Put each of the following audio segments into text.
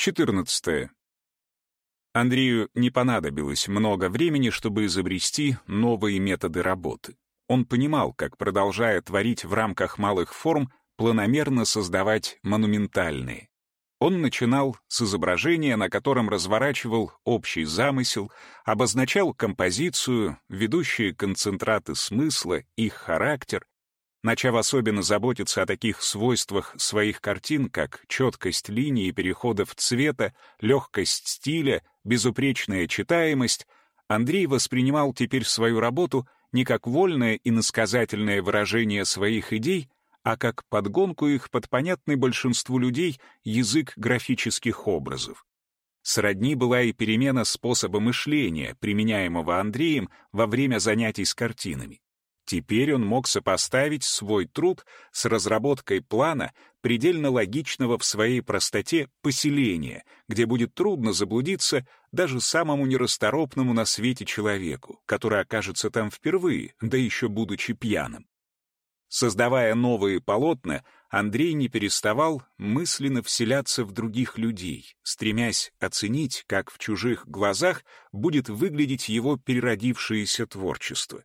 14. Андрею не понадобилось много времени, чтобы изобрести новые методы работы. Он понимал, как, продолжая творить в рамках малых форм, планомерно создавать монументальные. Он начинал с изображения, на котором разворачивал общий замысел, обозначал композицию, ведущие концентраты смысла, их характер, начав особенно заботиться о таких свойствах своих картин, как четкость линий и переходов цвета, легкость стиля, безупречная читаемость, Андрей воспринимал теперь свою работу не как вольное и насказательное выражение своих идей, а как подгонку их под понятный большинству людей язык графических образов. Сродни была и перемена способа мышления, применяемого Андреем во время занятий с картинами. Теперь он мог сопоставить свой труд с разработкой плана, предельно логичного в своей простоте поселения, где будет трудно заблудиться даже самому нерасторопному на свете человеку, который окажется там впервые, да еще будучи пьяным. Создавая новые полотна, Андрей не переставал мысленно вселяться в других людей, стремясь оценить, как в чужих глазах будет выглядеть его переродившееся творчество.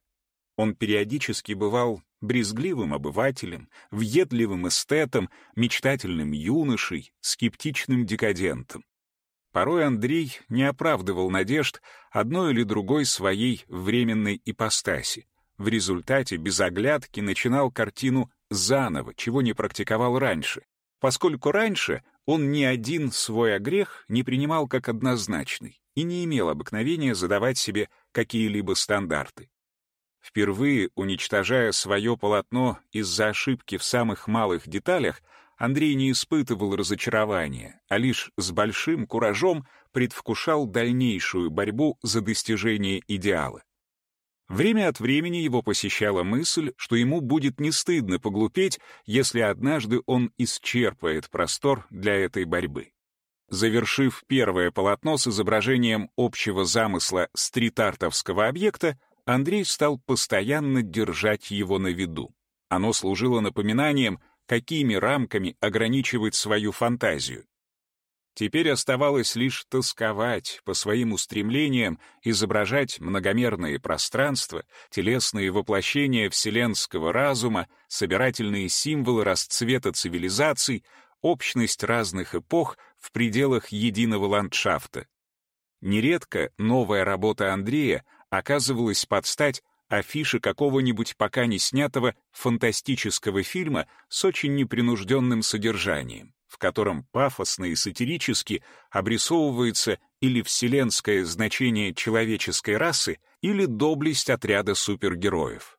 Он периодически бывал брезгливым обывателем, въедливым эстетом, мечтательным юношей, скептичным декадентом. Порой Андрей не оправдывал надежд одной или другой своей временной ипостаси. В результате без оглядки начинал картину заново, чего не практиковал раньше, поскольку раньше он ни один свой огрех не принимал как однозначный и не имел обыкновения задавать себе какие-либо стандарты. Впервые уничтожая свое полотно из-за ошибки в самых малых деталях, Андрей не испытывал разочарования, а лишь с большим куражом предвкушал дальнейшую борьбу за достижение идеала. Время от времени его посещала мысль, что ему будет не стыдно поглупеть, если однажды он исчерпает простор для этой борьбы. Завершив первое полотно с изображением общего замысла стрит-артовского объекта, Андрей стал постоянно держать его на виду. Оно служило напоминанием, какими рамками ограничивать свою фантазию. Теперь оставалось лишь тосковать по своим устремлениям, изображать многомерные пространства, телесные воплощения вселенского разума, собирательные символы расцвета цивилизаций, общность разных эпох в пределах единого ландшафта. Нередко новая работа Андрея оказывалась под стать афиши какого-нибудь пока не снятого фантастического фильма с очень непринужденным содержанием, в котором пафосно и сатирически обрисовывается или вселенское значение человеческой расы, или доблесть отряда супергероев.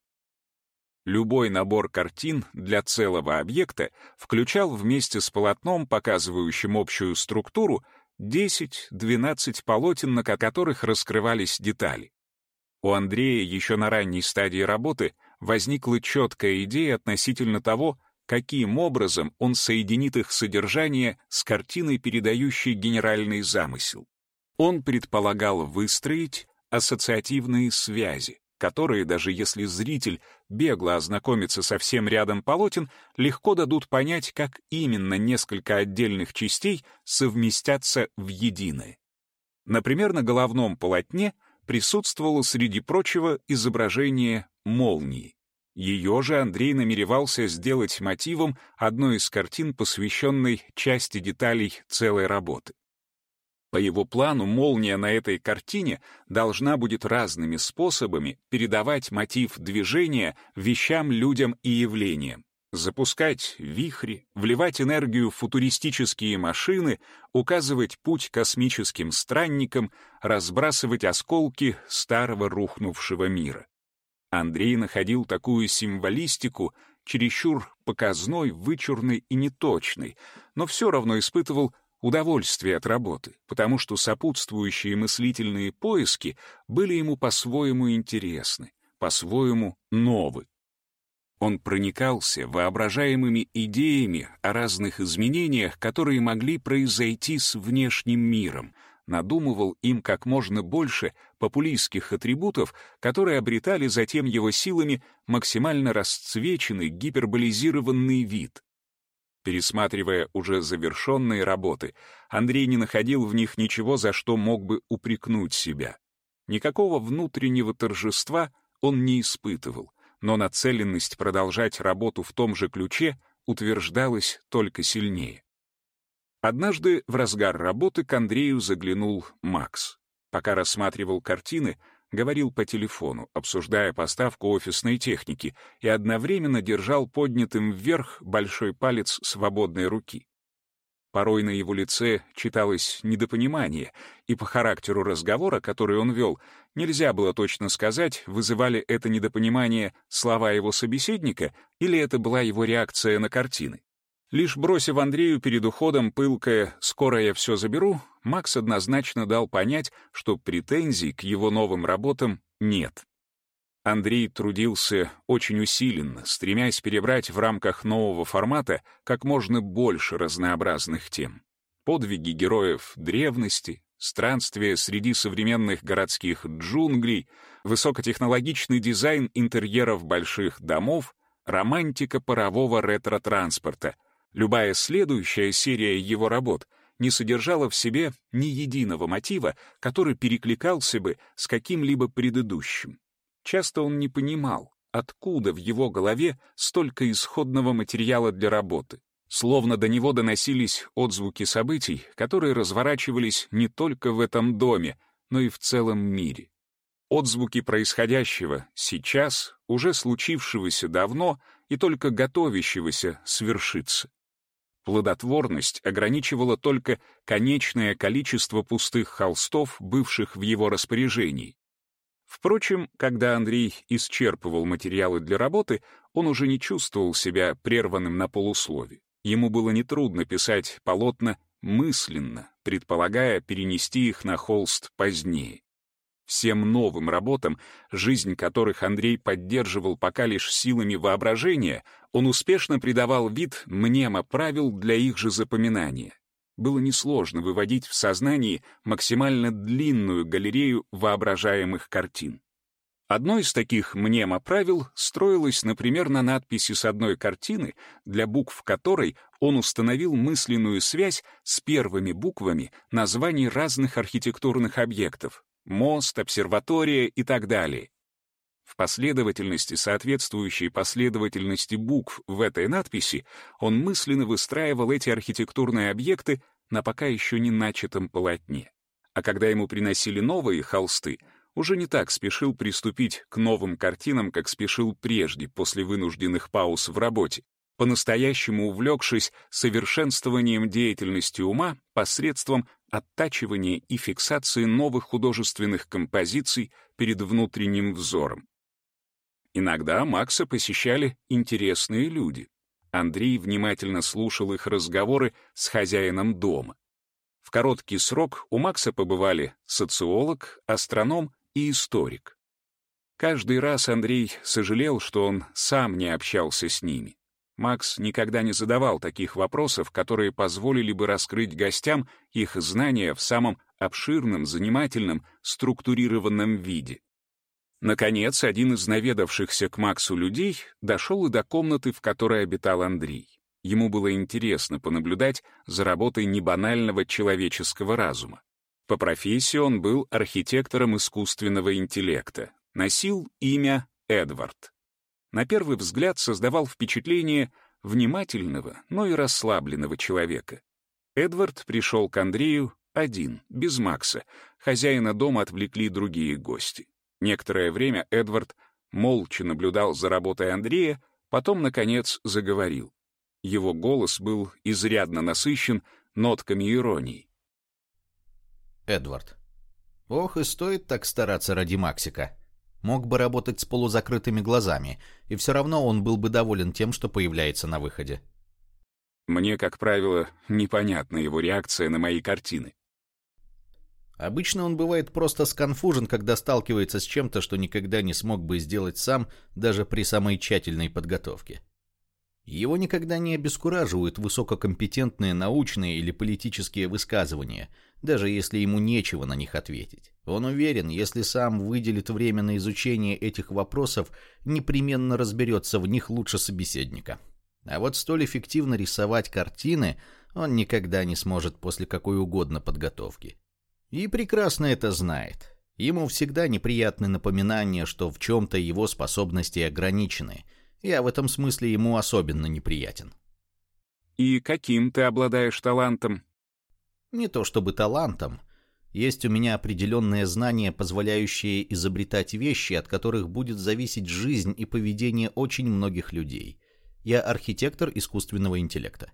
Любой набор картин для целого объекта включал вместе с полотном, показывающим общую структуру, 10-12 полотен, на которых раскрывались детали. У Андрея еще на ранней стадии работы возникла четкая идея относительно того, каким образом он соединит их содержание с картиной, передающей генеральный замысел. Он предполагал выстроить ассоциативные связи, которые, даже если зритель бегло ознакомится со всем рядом полотен, легко дадут понять, как именно несколько отдельных частей совместятся в единое. Например, на головном полотне — присутствовало среди прочего изображение молнии. Ее же Андрей намеревался сделать мотивом одной из картин, посвященной части деталей целой работы. По его плану, молния на этой картине должна будет разными способами передавать мотив движения вещам, людям и явлениям запускать вихри, вливать энергию в футуристические машины, указывать путь космическим странникам, разбрасывать осколки старого рухнувшего мира. Андрей находил такую символистику чересчур показной, вычурной и неточной, но все равно испытывал удовольствие от работы, потому что сопутствующие мыслительные поиски были ему по-своему интересны, по-своему новы. Он проникался воображаемыми идеями о разных изменениях, которые могли произойти с внешним миром, надумывал им как можно больше популистских атрибутов, которые обретали затем его силами максимально расцвеченный гиперболизированный вид. Пересматривая уже завершенные работы, Андрей не находил в них ничего, за что мог бы упрекнуть себя. Никакого внутреннего торжества он не испытывал, но нацеленность продолжать работу в том же ключе утверждалась только сильнее. Однажды в разгар работы к Андрею заглянул Макс. Пока рассматривал картины, говорил по телефону, обсуждая поставку офисной техники, и одновременно держал поднятым вверх большой палец свободной руки. Порой на его лице читалось недопонимание, и по характеру разговора, который он вел, нельзя было точно сказать, вызывали это недопонимание слова его собеседника или это была его реакция на картины. Лишь бросив Андрею перед уходом пылкое «скоро я все заберу», Макс однозначно дал понять, что претензий к его новым работам нет. Андрей трудился очень усиленно, стремясь перебрать в рамках нового формата как можно больше разнообразных тем. Подвиги героев древности, странствия среди современных городских джунглей, высокотехнологичный дизайн интерьеров больших домов, романтика парового ретро-транспорта — Любая следующая серия его работ не содержала в себе ни единого мотива, который перекликался бы с каким-либо предыдущим. Часто он не понимал, откуда в его голове столько исходного материала для работы, словно до него доносились отзвуки событий, которые разворачивались не только в этом доме, но и в целом мире. Отзвуки происходящего сейчас, уже случившегося давно и только готовящегося свершиться. Плодотворность ограничивала только конечное количество пустых холстов, бывших в его распоряжении. Впрочем, когда Андрей исчерпывал материалы для работы, он уже не чувствовал себя прерванным на полуслове. Ему было нетрудно писать полотна мысленно, предполагая перенести их на холст позднее. Всем новым работам, жизнь которых Андрей поддерживал пока лишь силами воображения, он успешно придавал вид мнемо правил для их же запоминания. Было несложно выводить в сознании максимально длинную галерею воображаемых картин. Одно из таких мнемо-правил строилось, например, на надписи с одной картины, для букв которой он установил мысленную связь с первыми буквами названий разных архитектурных объектов, мост, обсерватория и так далее. Последовательности, соответствующей последовательности букв в этой надписи, он мысленно выстраивал эти архитектурные объекты на пока еще не начатом полотне. А когда ему приносили новые холсты, уже не так спешил приступить к новым картинам, как спешил прежде, после вынужденных пауз в работе по-настоящему увлекшись совершенствованием деятельности ума посредством оттачивания и фиксации новых художественных композиций перед внутренним взором. Иногда Макса посещали интересные люди. Андрей внимательно слушал их разговоры с хозяином дома. В короткий срок у Макса побывали социолог, астроном и историк. Каждый раз Андрей сожалел, что он сам не общался с ними. Макс никогда не задавал таких вопросов, которые позволили бы раскрыть гостям их знания в самом обширном, занимательном, структурированном виде. Наконец, один из наведавшихся к Максу людей дошел и до комнаты, в которой обитал Андрей. Ему было интересно понаблюдать за работой небанального человеческого разума. По профессии он был архитектором искусственного интеллекта, носил имя Эдвард на первый взгляд создавал впечатление внимательного, но и расслабленного человека. Эдвард пришел к Андрею один, без Макса. Хозяина дома отвлекли другие гости. Некоторое время Эдвард молча наблюдал за работой Андрея, потом, наконец, заговорил. Его голос был изрядно насыщен нотками иронии. Эдвард. Ох, и стоит так стараться ради Максика мог бы работать с полузакрытыми глазами, и все равно он был бы доволен тем, что появляется на выходе. Мне, как правило, непонятна его реакция на мои картины. Обычно он бывает просто сконфужен, когда сталкивается с чем-то, что никогда не смог бы сделать сам, даже при самой тщательной подготовке. Его никогда не обескураживают высококомпетентные научные или политические высказывания, даже если ему нечего на них ответить. Он уверен, если сам выделит время на изучение этих вопросов, непременно разберется в них лучше собеседника. А вот столь эффективно рисовать картины он никогда не сможет после какой угодно подготовки. И прекрасно это знает. Ему всегда неприятны напоминания, что в чем-то его способности ограничены. Я в этом смысле ему особенно неприятен. «И каким ты обладаешь талантом?» Не то чтобы талантом. Есть у меня определенные знания, позволяющие изобретать вещи, от которых будет зависеть жизнь и поведение очень многих людей. Я архитектор искусственного интеллекта.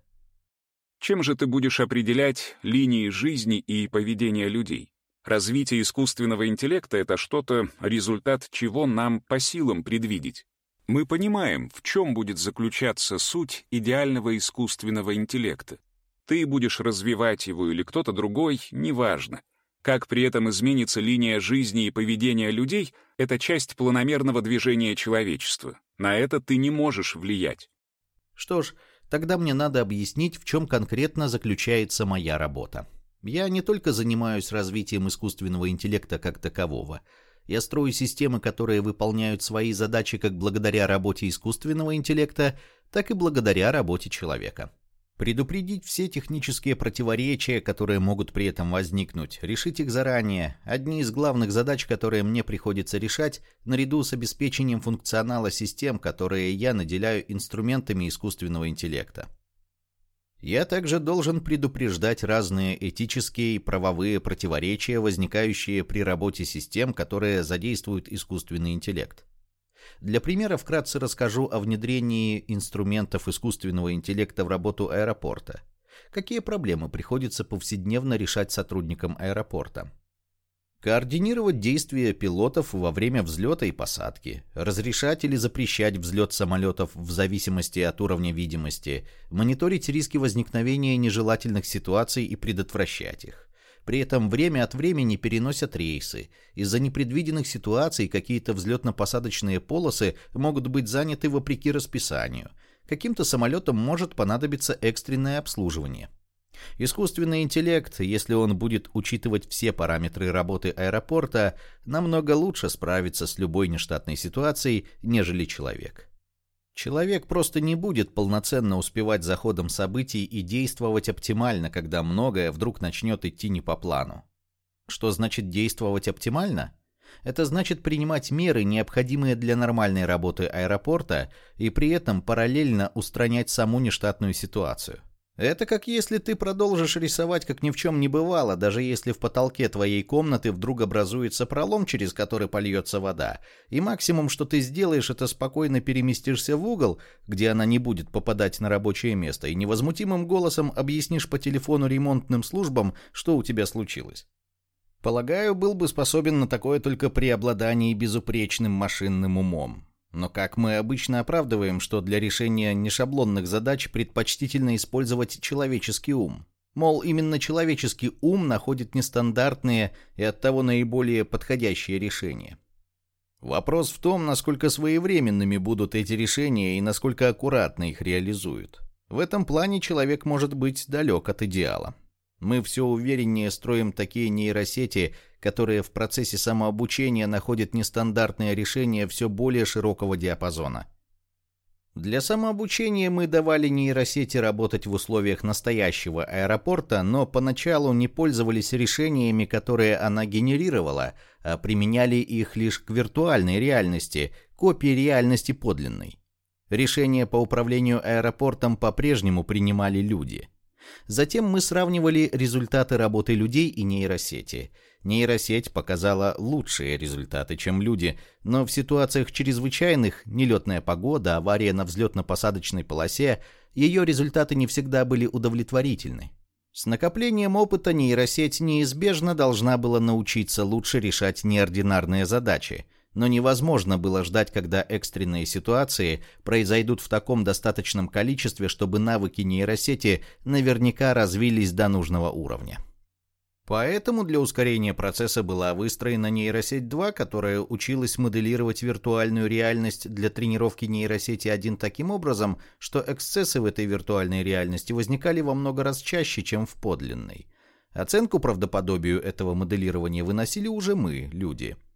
Чем же ты будешь определять линии жизни и поведения людей? Развитие искусственного интеллекта — это что-то, результат чего нам по силам предвидеть. Мы понимаем, в чем будет заключаться суть идеального искусственного интеллекта. Ты будешь развивать его или кто-то другой, неважно. Как при этом изменится линия жизни и поведения людей — это часть планомерного движения человечества. На это ты не можешь влиять. Что ж, тогда мне надо объяснить, в чем конкретно заключается моя работа. Я не только занимаюсь развитием искусственного интеллекта как такового. Я строю системы, которые выполняют свои задачи как благодаря работе искусственного интеллекта, так и благодаря работе человека. Предупредить все технические противоречия, которые могут при этом возникнуть, решить их заранее – одни из главных задач, которые мне приходится решать, наряду с обеспечением функционала систем, которые я наделяю инструментами искусственного интеллекта. Я также должен предупреждать разные этические и правовые противоречия, возникающие при работе систем, которые задействуют искусственный интеллект. Для примера вкратце расскажу о внедрении инструментов искусственного интеллекта в работу аэропорта. Какие проблемы приходится повседневно решать сотрудникам аэропорта? Координировать действия пилотов во время взлета и посадки, разрешать или запрещать взлет самолетов в зависимости от уровня видимости, мониторить риски возникновения нежелательных ситуаций и предотвращать их. При этом время от времени переносят рейсы. Из-за непредвиденных ситуаций какие-то взлетно-посадочные полосы могут быть заняты вопреки расписанию. Каким-то самолетам может понадобиться экстренное обслуживание. Искусственный интеллект, если он будет учитывать все параметры работы аэропорта, намного лучше справится с любой нештатной ситуацией, нежели человек. Человек просто не будет полноценно успевать за ходом событий и действовать оптимально, когда многое вдруг начнет идти не по плану. Что значит действовать оптимально? Это значит принимать меры, необходимые для нормальной работы аэропорта, и при этом параллельно устранять саму нештатную ситуацию. Это как если ты продолжишь рисовать, как ни в чем не бывало, даже если в потолке твоей комнаты вдруг образуется пролом, через который польется вода, и максимум, что ты сделаешь, это спокойно переместишься в угол, где она не будет попадать на рабочее место, и невозмутимым голосом объяснишь по телефону ремонтным службам, что у тебя случилось. Полагаю, был бы способен на такое только при обладании безупречным машинным умом. Но как мы обычно оправдываем, что для решения нешаблонных задач предпочтительно использовать человеческий ум? Мол, именно человеческий ум находит нестандартные и оттого наиболее подходящие решения. Вопрос в том, насколько своевременными будут эти решения и насколько аккуратно их реализуют. В этом плане человек может быть далек от идеала. Мы все увереннее строим такие нейросети, которые в процессе самообучения находят нестандартные решения все более широкого диапазона. Для самообучения мы давали нейросети работать в условиях настоящего аэропорта, но поначалу не пользовались решениями, которые она генерировала, а применяли их лишь к виртуальной реальности, копии реальности подлинной. Решения по управлению аэропортом по-прежнему принимали люди. Затем мы сравнивали результаты работы людей и нейросети. Нейросеть показала лучшие результаты, чем люди, но в ситуациях чрезвычайных, нелетная погода, авария на взлетно-посадочной полосе, ее результаты не всегда были удовлетворительны. С накоплением опыта нейросеть неизбежно должна была научиться лучше решать неординарные задачи – но невозможно было ждать, когда экстренные ситуации произойдут в таком достаточном количестве, чтобы навыки нейросети наверняка развились до нужного уровня. Поэтому для ускорения процесса была выстроена нейросеть 2, которая училась моделировать виртуальную реальность для тренировки нейросети 1 таким образом, что эксцессы в этой виртуальной реальности возникали во много раз чаще, чем в подлинной. Оценку правдоподобию этого моделирования выносили уже мы, люди –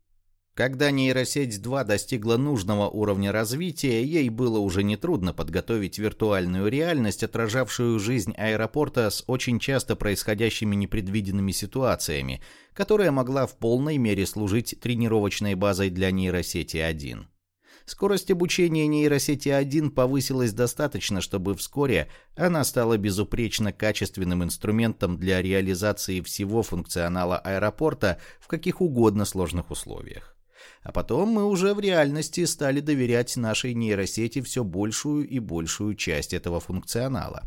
Когда нейросеть 2 достигла нужного уровня развития, ей было уже нетрудно подготовить виртуальную реальность, отражавшую жизнь аэропорта с очень часто происходящими непредвиденными ситуациями, которая могла в полной мере служить тренировочной базой для нейросети 1. Скорость обучения нейросети 1 повысилась достаточно, чтобы вскоре она стала безупречно качественным инструментом для реализации всего функционала аэропорта в каких угодно сложных условиях. А потом мы уже в реальности стали доверять нашей нейросети все большую и большую часть этого функционала.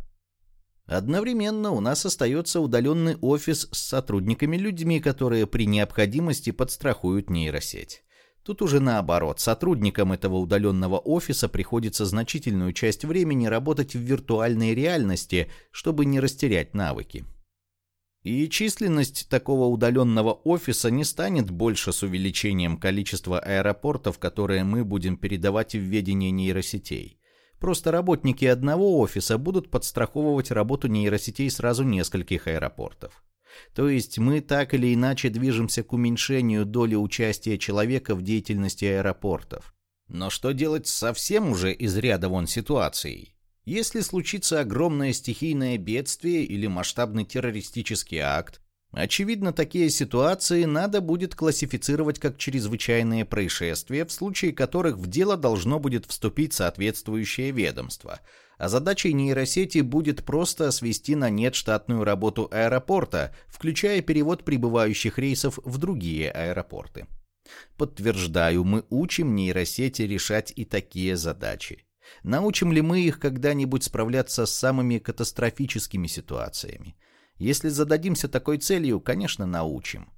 Одновременно у нас остается удаленный офис с сотрудниками-людьми, которые при необходимости подстрахуют нейросеть. Тут уже наоборот, сотрудникам этого удаленного офиса приходится значительную часть времени работать в виртуальной реальности, чтобы не растерять навыки. И численность такого удаленного офиса не станет больше с увеличением количества аэропортов, которые мы будем передавать в ведение нейросетей. Просто работники одного офиса будут подстраховывать работу нейросетей сразу нескольких аэропортов. То есть мы так или иначе движемся к уменьшению доли участия человека в деятельности аэропортов. Но что делать с совсем уже из ряда вон ситуацией? Если случится огромное стихийное бедствие или масштабный террористический акт, очевидно, такие ситуации надо будет классифицировать как чрезвычайные происшествия, в случае которых в дело должно будет вступить соответствующее ведомство. А задачей нейросети будет просто свести на нет штатную работу аэропорта, включая перевод прибывающих рейсов в другие аэропорты. Подтверждаю, мы учим нейросети решать и такие задачи. Научим ли мы их когда-нибудь справляться с самыми катастрофическими ситуациями? Если зададимся такой целью, конечно, научим.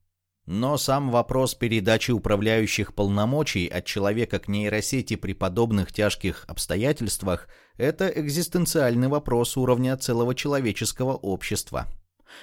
Но сам вопрос передачи управляющих полномочий от человека к нейросети при подобных тяжких обстоятельствах – это экзистенциальный вопрос уровня целого человеческого общества.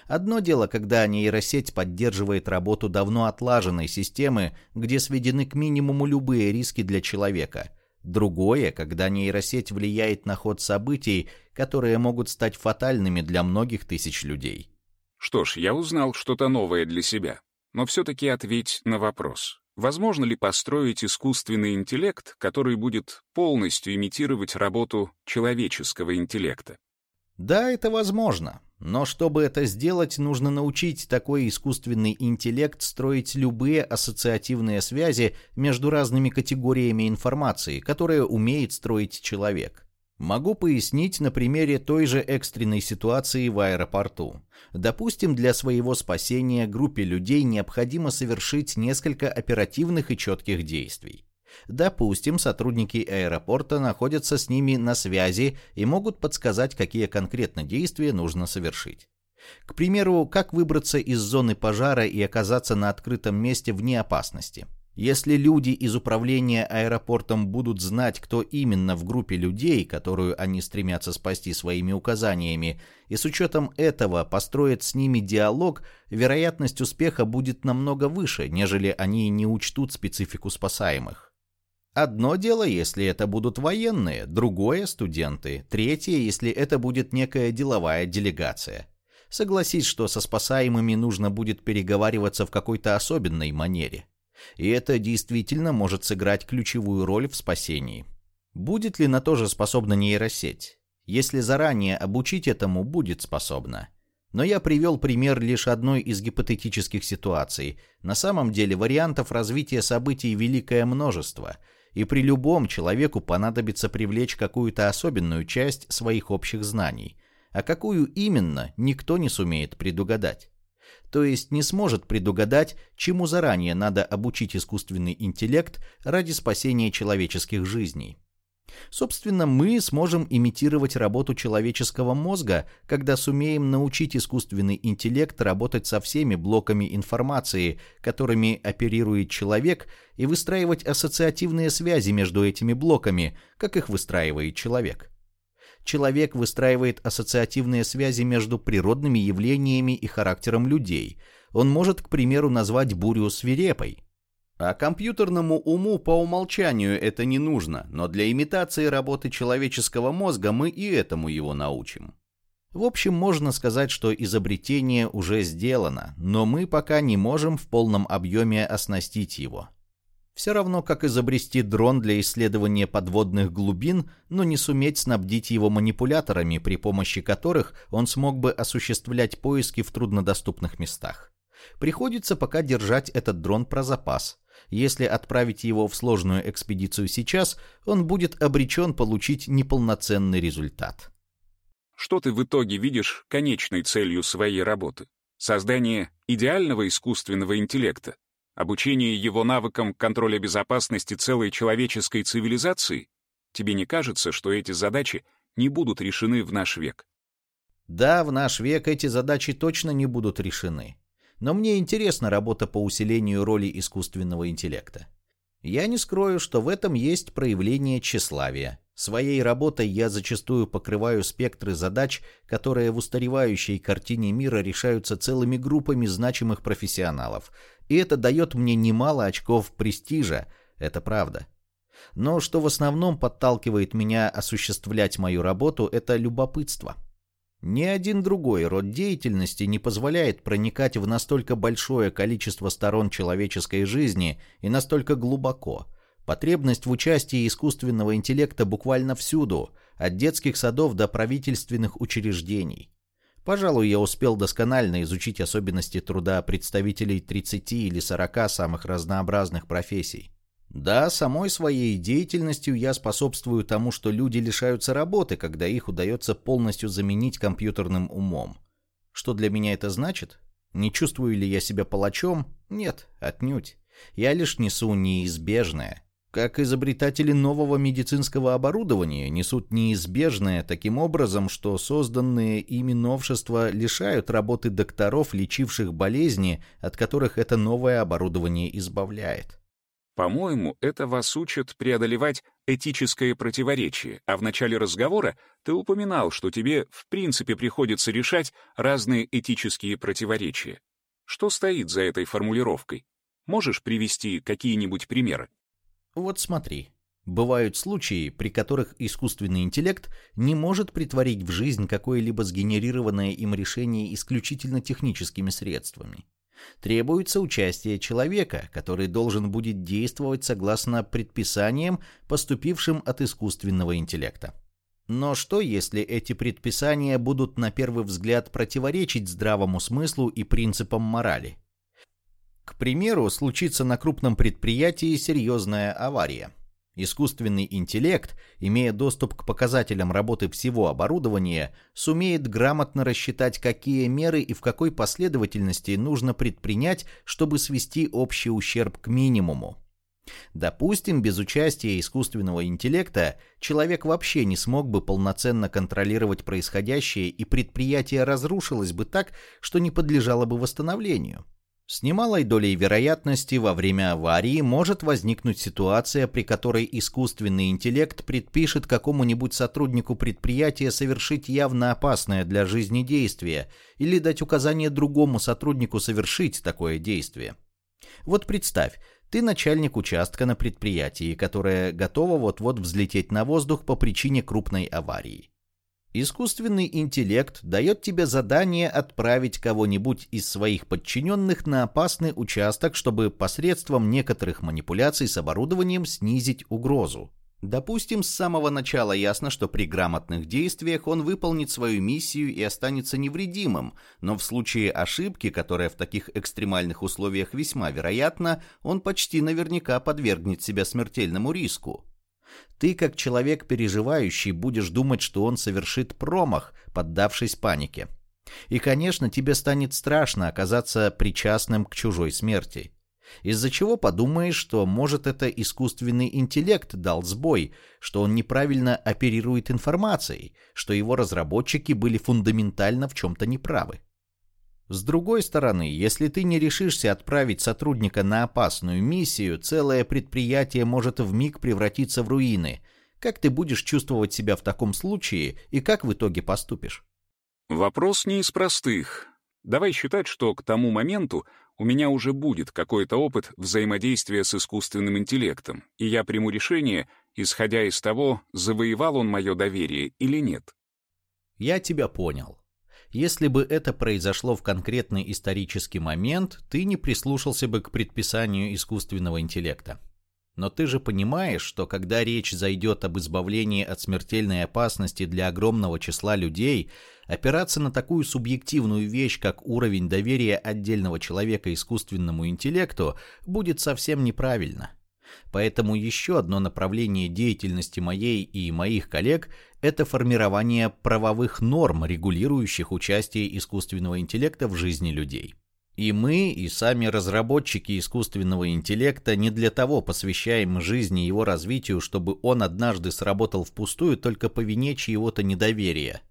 Одно дело, когда нейросеть поддерживает работу давно отлаженной системы, где сведены к минимуму любые риски для человека – Другое, когда нейросеть влияет на ход событий, которые могут стать фатальными для многих тысяч людей. Что ж, я узнал что-то новое для себя. Но все-таки ответь на вопрос. Возможно ли построить искусственный интеллект, который будет полностью имитировать работу человеческого интеллекта? Да, это возможно. Но чтобы это сделать, нужно научить такой искусственный интеллект строить любые ассоциативные связи между разными категориями информации, которые умеет строить человек. Могу пояснить на примере той же экстренной ситуации в аэропорту. Допустим, для своего спасения группе людей необходимо совершить несколько оперативных и четких действий. Допустим, сотрудники аэропорта находятся с ними на связи и могут подсказать, какие конкретно действия нужно совершить. К примеру, как выбраться из зоны пожара и оказаться на открытом месте вне опасности. Если люди из управления аэропортом будут знать, кто именно в группе людей, которую они стремятся спасти своими указаниями, и с учетом этого построят с ними диалог, вероятность успеха будет намного выше, нежели они не учтут специфику спасаемых. Одно дело, если это будут военные, другое – студенты, третье, если это будет некая деловая делегация. Согласись, что со спасаемыми нужно будет переговариваться в какой-то особенной манере. И это действительно может сыграть ключевую роль в спасении. Будет ли на то же способна нейросеть? Если заранее обучить этому, будет способна. Но я привел пример лишь одной из гипотетических ситуаций. На самом деле вариантов развития событий великое множество – и при любом человеку понадобится привлечь какую-то особенную часть своих общих знаний, а какую именно, никто не сумеет предугадать. То есть не сможет предугадать, чему заранее надо обучить искусственный интеллект ради спасения человеческих жизней. Собственно, мы сможем имитировать работу человеческого мозга, когда сумеем научить искусственный интеллект работать со всеми блоками информации, которыми оперирует человек, и выстраивать ассоциативные связи между этими блоками, как их выстраивает человек. Человек выстраивает ассоциативные связи между природными явлениями и характером людей. Он может, к примеру, назвать бурю свирепой – а компьютерному уму по умолчанию это не нужно, но для имитации работы человеческого мозга мы и этому его научим. В общем, можно сказать, что изобретение уже сделано, но мы пока не можем в полном объеме оснастить его. Все равно, как изобрести дрон для исследования подводных глубин, но не суметь снабдить его манипуляторами, при помощи которых он смог бы осуществлять поиски в труднодоступных местах. Приходится пока держать этот дрон про запас. Если отправить его в сложную экспедицию сейчас, он будет обречен получить неполноценный результат. Что ты в итоге видишь конечной целью своей работы? Создание идеального искусственного интеллекта? Обучение его навыкам контроля безопасности целой человеческой цивилизации? Тебе не кажется, что эти задачи не будут решены в наш век? Да, в наш век эти задачи точно не будут решены. Но мне интересна работа по усилению роли искусственного интеллекта. Я не скрою, что в этом есть проявление тщеславия. Своей работой я зачастую покрываю спектры задач, которые в устаревающей картине мира решаются целыми группами значимых профессионалов. И это дает мне немало очков престижа, это правда. Но что в основном подталкивает меня осуществлять мою работу, это любопытство. Ни один другой род деятельности не позволяет проникать в настолько большое количество сторон человеческой жизни и настолько глубоко – Потребность в участии искусственного интеллекта буквально всюду, от детских садов до правительственных учреждений. Пожалуй, я успел досконально изучить особенности труда представителей 30 или 40 самых разнообразных профессий. Да, самой своей деятельностью я способствую тому, что люди лишаются работы, когда их удается полностью заменить компьютерным умом. Что для меня это значит? Не чувствую ли я себя палачом? Нет, отнюдь. Я лишь несу неизбежное – как изобретатели нового медицинского оборудования несут неизбежное таким образом, что созданные ими новшества лишают работы докторов, лечивших болезни, от которых это новое оборудование избавляет. По-моему, это вас учат преодолевать этическое противоречие, а в начале разговора ты упоминал, что тебе в принципе приходится решать разные этические противоречия. Что стоит за этой формулировкой? Можешь привести какие-нибудь примеры? Вот смотри. Бывают случаи, при которых искусственный интеллект не может притворить в жизнь какое-либо сгенерированное им решение исключительно техническими средствами. Требуется участие человека, который должен будет действовать согласно предписаниям, поступившим от искусственного интеллекта. Но что, если эти предписания будут на первый взгляд противоречить здравому смыслу и принципам морали? К примеру, случится на крупном предприятии серьезная авария. Искусственный интеллект, имея доступ к показателям работы всего оборудования, сумеет грамотно рассчитать, какие меры и в какой последовательности нужно предпринять, чтобы свести общий ущерб к минимуму. Допустим, без участия искусственного интеллекта человек вообще не смог бы полноценно контролировать происходящее, и предприятие разрушилось бы так, что не подлежало бы восстановлению. С немалой долей вероятности во время аварии может возникнуть ситуация, при которой искусственный интеллект предпишет какому-нибудь сотруднику предприятия совершить явно опасное для жизни действие или дать указание другому сотруднику совершить такое действие. Вот представь, ты начальник участка на предприятии, которое готово вот-вот взлететь на воздух по причине крупной аварии. Искусственный интеллект дает тебе задание отправить кого-нибудь из своих подчиненных на опасный участок, чтобы посредством некоторых манипуляций с оборудованием снизить угрозу. Допустим, с самого начала ясно, что при грамотных действиях он выполнит свою миссию и останется невредимым, но в случае ошибки, которая в таких экстремальных условиях весьма вероятна, он почти наверняка подвергнет себя смертельному риску. Ты, как человек переживающий, будешь думать, что он совершит промах, поддавшись панике. И, конечно, тебе станет страшно оказаться причастным к чужой смерти. Из-за чего подумаешь, что, может, это искусственный интеллект дал сбой, что он неправильно оперирует информацией, что его разработчики были фундаментально в чем-то неправы. С другой стороны, если ты не решишься отправить сотрудника на опасную миссию, целое предприятие может вмиг превратиться в руины. Как ты будешь чувствовать себя в таком случае и как в итоге поступишь? Вопрос не из простых. Давай считать, что к тому моменту у меня уже будет какой-то опыт взаимодействия с искусственным интеллектом, и я приму решение, исходя из того, завоевал он мое доверие или нет. Я тебя понял. Если бы это произошло в конкретный исторический момент, ты не прислушался бы к предписанию искусственного интеллекта. Но ты же понимаешь, что когда речь зайдет об избавлении от смертельной опасности для огромного числа людей, опираться на такую субъективную вещь, как уровень доверия отдельного человека искусственному интеллекту, будет совсем неправильно. Поэтому еще одно направление деятельности моей и моих коллег – это формирование правовых норм, регулирующих участие искусственного интеллекта в жизни людей. И мы, и сами разработчики искусственного интеллекта не для того посвящаем жизни его развитию, чтобы он однажды сработал впустую только по вине чьего-то недоверия.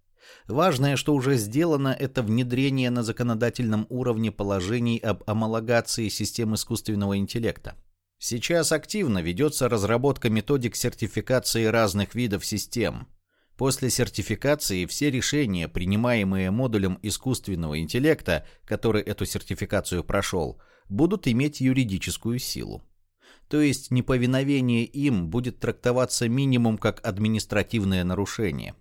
Важное, что уже сделано, это внедрение на законодательном уровне положений об амалогации систем искусственного интеллекта. Сейчас активно ведется разработка методик сертификации разных видов систем. После сертификации все решения, принимаемые модулем искусственного интеллекта, который эту сертификацию прошел, будут иметь юридическую силу. То есть неповиновение им будет трактоваться минимум как административное нарушение.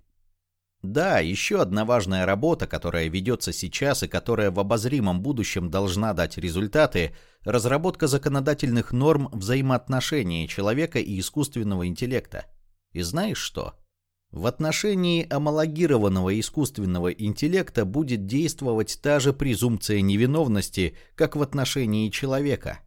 Да, еще одна важная работа, которая ведется сейчас и которая в обозримом будущем должна дать результаты – разработка законодательных норм взаимоотношений человека и искусственного интеллекта. И знаешь что? В отношении амалогированного искусственного интеллекта будет действовать та же презумпция невиновности, как в отношении человека.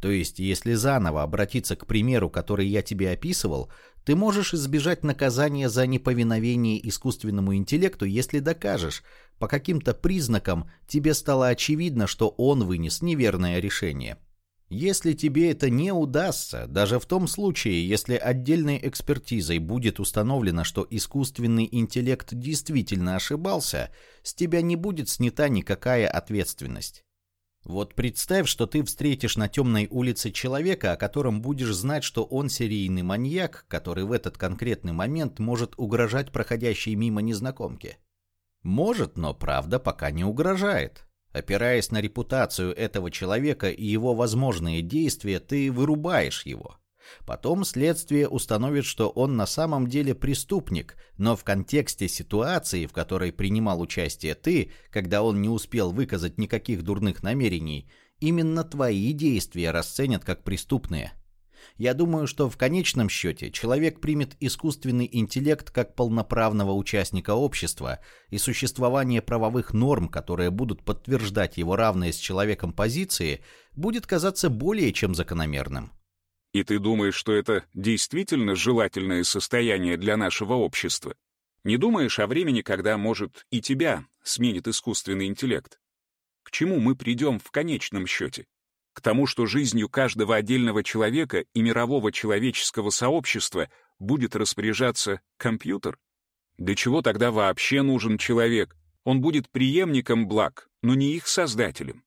То есть, если заново обратиться к примеру, который я тебе описывал, ты можешь избежать наказания за неповиновение искусственному интеллекту, если докажешь, по каким-то признакам тебе стало очевидно, что он вынес неверное решение. Если тебе это не удастся, даже в том случае, если отдельной экспертизой будет установлено, что искусственный интеллект действительно ошибался, с тебя не будет снята никакая ответственность. Вот представь, что ты встретишь на темной улице человека, о котором будешь знать, что он серийный маньяк, который в этот конкретный момент может угрожать проходящей мимо незнакомке. Может, но правда пока не угрожает. Опираясь на репутацию этого человека и его возможные действия, ты вырубаешь его. Потом следствие установит, что он на самом деле преступник, но в контексте ситуации, в которой принимал участие ты, когда он не успел выказать никаких дурных намерений, именно твои действия расценят как преступные. Я думаю, что в конечном счете человек примет искусственный интеллект как полноправного участника общества, и существование правовых норм, которые будут подтверждать его равные с человеком позиции, будет казаться более чем закономерным. И ты думаешь, что это действительно желательное состояние для нашего общества? Не думаешь о времени, когда, может, и тебя сменит искусственный интеллект? К чему мы придем в конечном счете? к тому, что жизнью каждого отдельного человека и мирового человеческого сообщества будет распоряжаться компьютер? Для чего тогда вообще нужен человек? Он будет преемником благ, но не их создателем.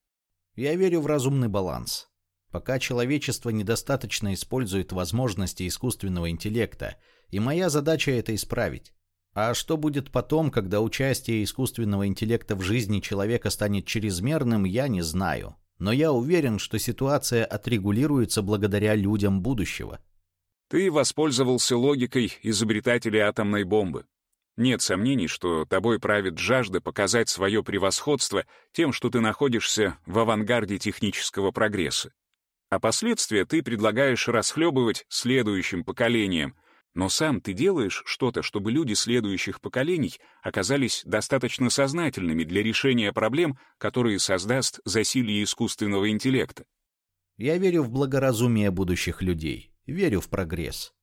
Я верю в разумный баланс. Пока человечество недостаточно использует возможности искусственного интеллекта, и моя задача это исправить. А что будет потом, когда участие искусственного интеллекта в жизни человека станет чрезмерным, я не знаю но я уверен, что ситуация отрегулируется благодаря людям будущего. Ты воспользовался логикой изобретателя атомной бомбы. Нет сомнений, что тобой правит жажда показать свое превосходство тем, что ты находишься в авангарде технического прогресса. А последствия ты предлагаешь расхлебывать следующим поколениям — но сам ты делаешь что-то, чтобы люди следующих поколений оказались достаточно сознательными для решения проблем, которые создаст засилье искусственного интеллекта. Я верю в благоразумие будущих людей, верю в прогресс.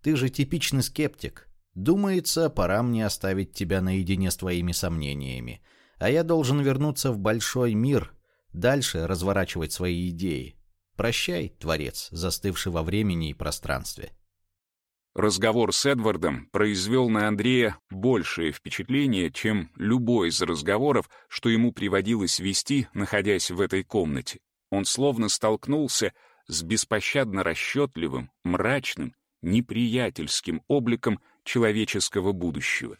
Ты же типичный скептик. Думается, пора мне оставить тебя наедине с твоими сомнениями, а я должен вернуться в большой мир, дальше разворачивать свои идеи. Прощай, Творец, застывший во времени и пространстве. Разговор с Эдвардом произвел на Андрея большее впечатление, чем любой из разговоров, что ему приводилось вести, находясь в этой комнате. Он словно столкнулся с беспощадно расчетливым, мрачным, неприятельским обликом человеческого будущего.